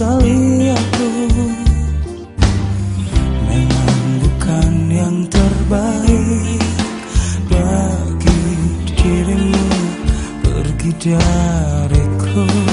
menyesali aku. Memang bukan yang terbaik. Bagi dirimu pergi dariku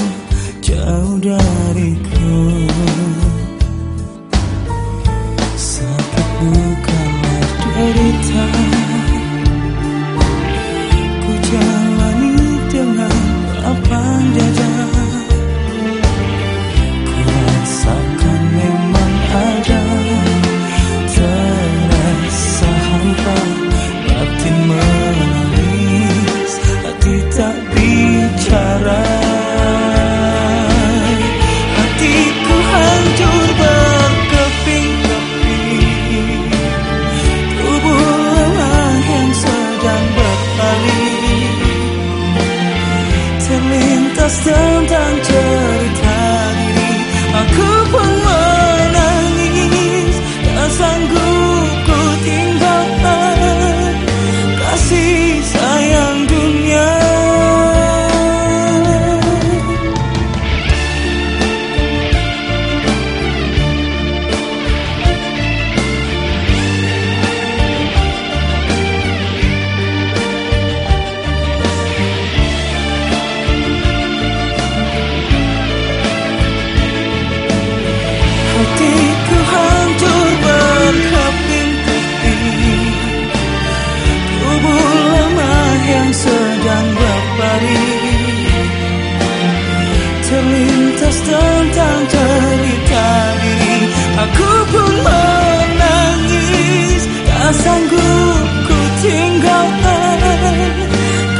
terlintas tentang cerita diri Aku pun menangis Tak sanggup ku tinggalkan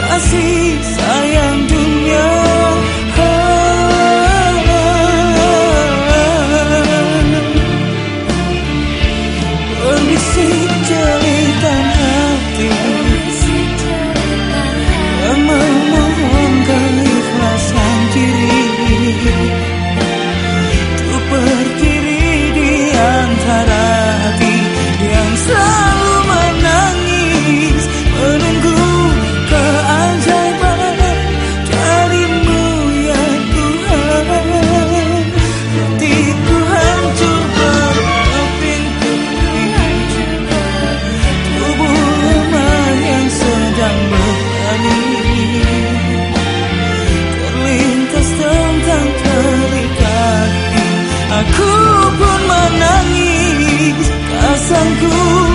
Kasih sayang diri Aku pun menangis Kasangku